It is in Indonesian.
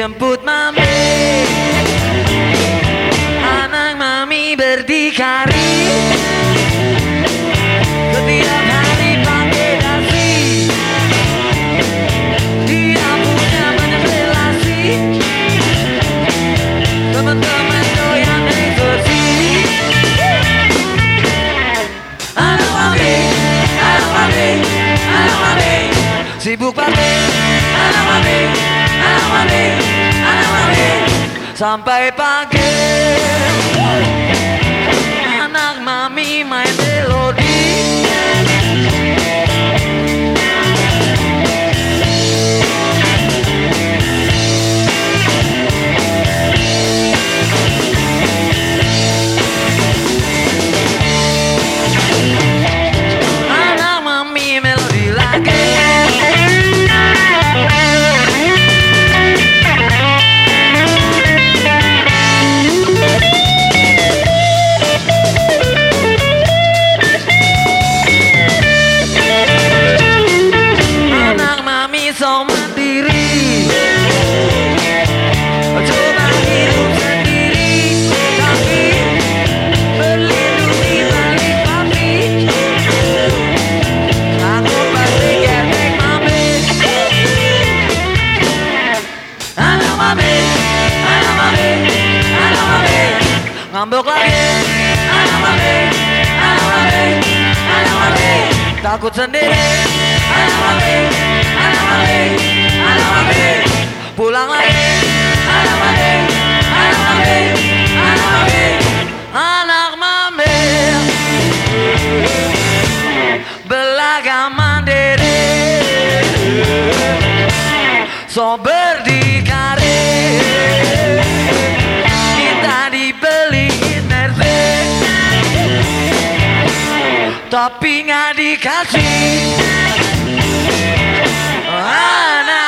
jemput mami. Anak mami berdikari. Setiap hari pakai dasi. Dia punya banyak relasi. Teman-teman doyan eksekusi. Anak mami, anak mami, anak mami. Sibuk pakai anak mami, anak mami Sampai pagi, anak mami main. Mami, anak mami, anak mami Ngambek lagi. Anak mami, anak mami, anak mami Takut sendiri. Anak mami, anak mami, anak mami Pulang lagi. Anak mami, anak mami, anak mami Anak mami Belagam mandiri. So Tapi nggak dikasih Anak mama